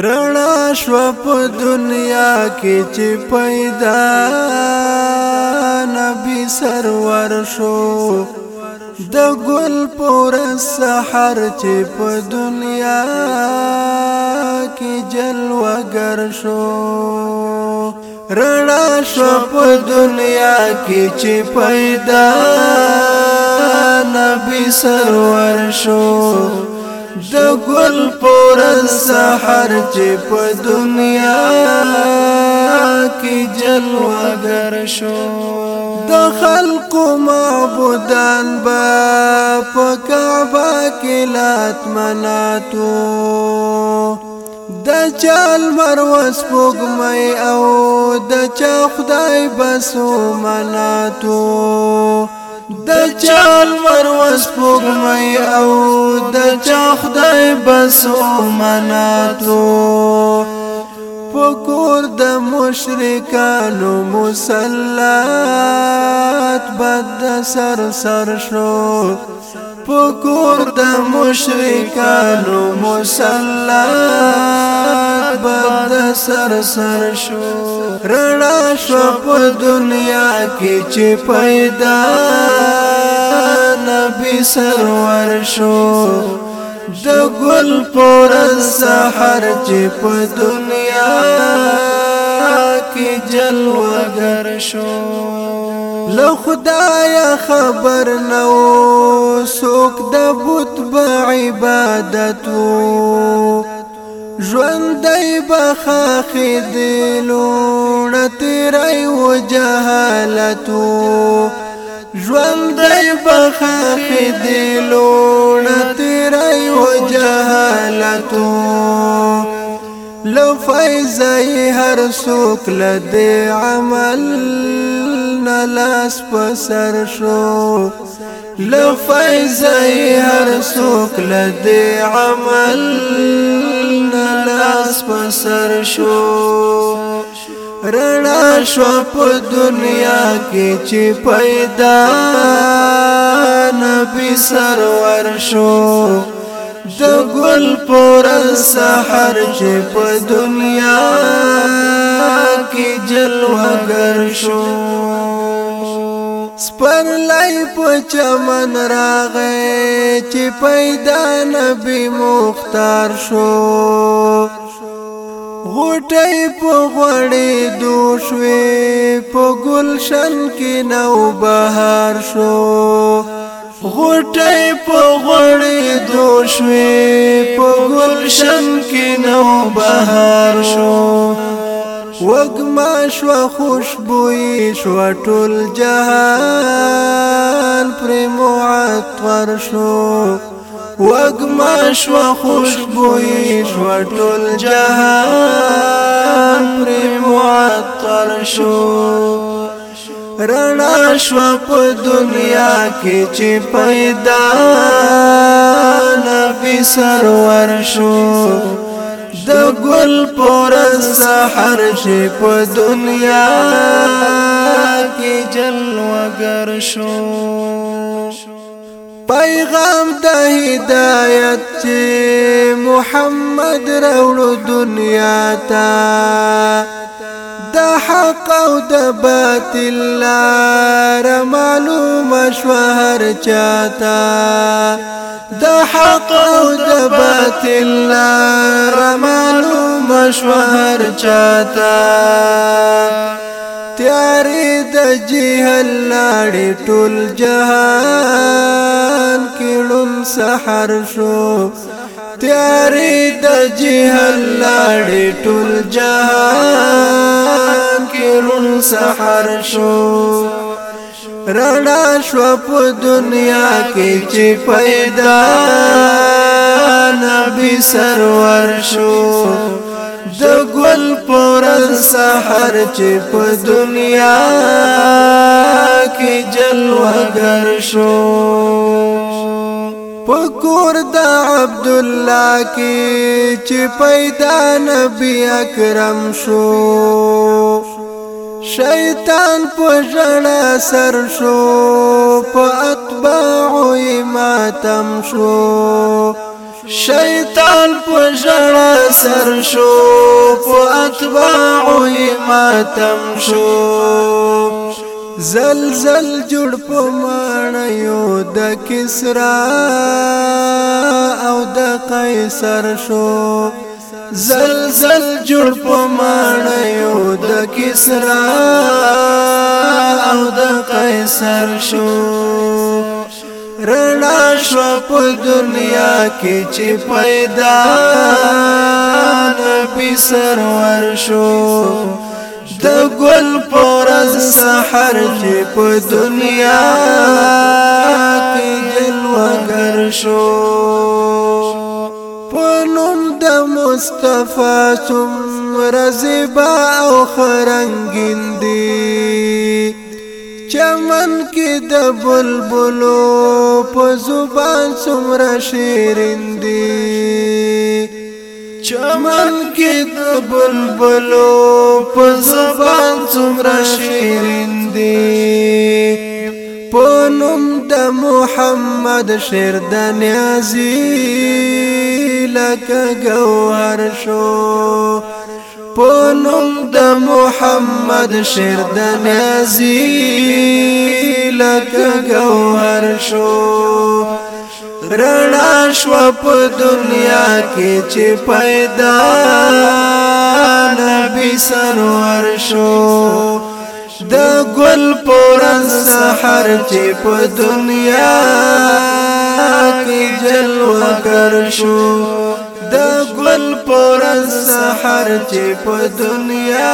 رڼا شو په دنیا کې چې پیدا نبی سرور شو د ګل پور سحر چې په دنیا کې جلوګر شو رڼا شو په دنیا کې چې پیدا نبی سرور شو د ګل پر سحر چې په دنیا کې جلوګر شو د خلقو معبودان با په کعبه کې لات مناتو د چال مروس پوګمې او د چا خدای بسو مناتو د چال ور وسپوږ مې او د چا خدای بس او مناتو پکور د مشرکانو مسلات بد سر سر شو پکور د مشرکانو مسلات بد سر سر شو رڼا شو په دنیا کې چې پیدا نبی سرور شو د ګل پر سحر چې په دنیا کې جلوګر شو له خدای خبر نو سوک د بت عبادتو ژوندای بخا خدلو نتیرای وجهالتو ژوند دی بخخ دی لونه تیرای و جهالتو لو فیضای هر سوک لدی عمل نلاس پسر شو لو فیضای هر سوک لدی عمل نلاس پسر شو رڼا شو په دنیا کې چې پیدا نبی سرور شو د ګل پر سحر چې په دنیا کې جلوګر شو سپر لای په چمن راغې چې پیدا نبی مختار شو غټي په غړې دوشوي په گلشن کې نو بهار شو غټي په غړې دوشوي په گلشن کې نو بهار شو وګما شو خوشبوې شو ټول جهان پر معطر شو وګما شو خوشبوې شو ټول جهان پر معطل شو رڼا شو په دنیا کې چې پیدا نبی سرور شو د ګل پر سحر شي په دنیا کې جلوه گر شو پیغام د هدایت چې محمد راوړو دنیا ته د حق او د باطل لار معلوم شو هر چاته د حق او د باطل لار معلوم شو چاته تیارې د جهل لاړې ټول جهان کړم سحر شو تیارې د جهل لاړې ټول جهان کړم سحر شو رڼا شو په دنیا کې چې پیدا نبی سرور شو د ګل پورز سحر چې په دنیا کې جلوګر شو پکور د عبد الله کې چې پیدا نبی اکرم شو شیطان په ژړا سر شو په اتباع یې ماتم شو شیطان په ژړا سر شو په اتباع ماتم شو زلزل جوړ په مانیو د کسرا او د قیصر شو زلزل جوړ په مانیو د کسرا او د قیصر شو رنا شو په دنیا کې چې پیدا نبی سرور شو د ګل پرز سحر چې په دنیا کې جلوګر شو په نوم د مصطفی څومره زیبا او خرنګین دی چمن کې د بلبلو په زبان څومره شیرین دي چمن کې د بلبلو په زبان څومره شیرین دي پونم د محمد شیر د نیازی لکه گوهر شو پونم د محمد شیر د نیازی لکه گوهر شو رڼا شو په دنیا کې چې پیدا نبی سرور شو د ګل پورن سحر چې په دنیا کې جلوه کر شو د خپل پر سحر چې په دنیا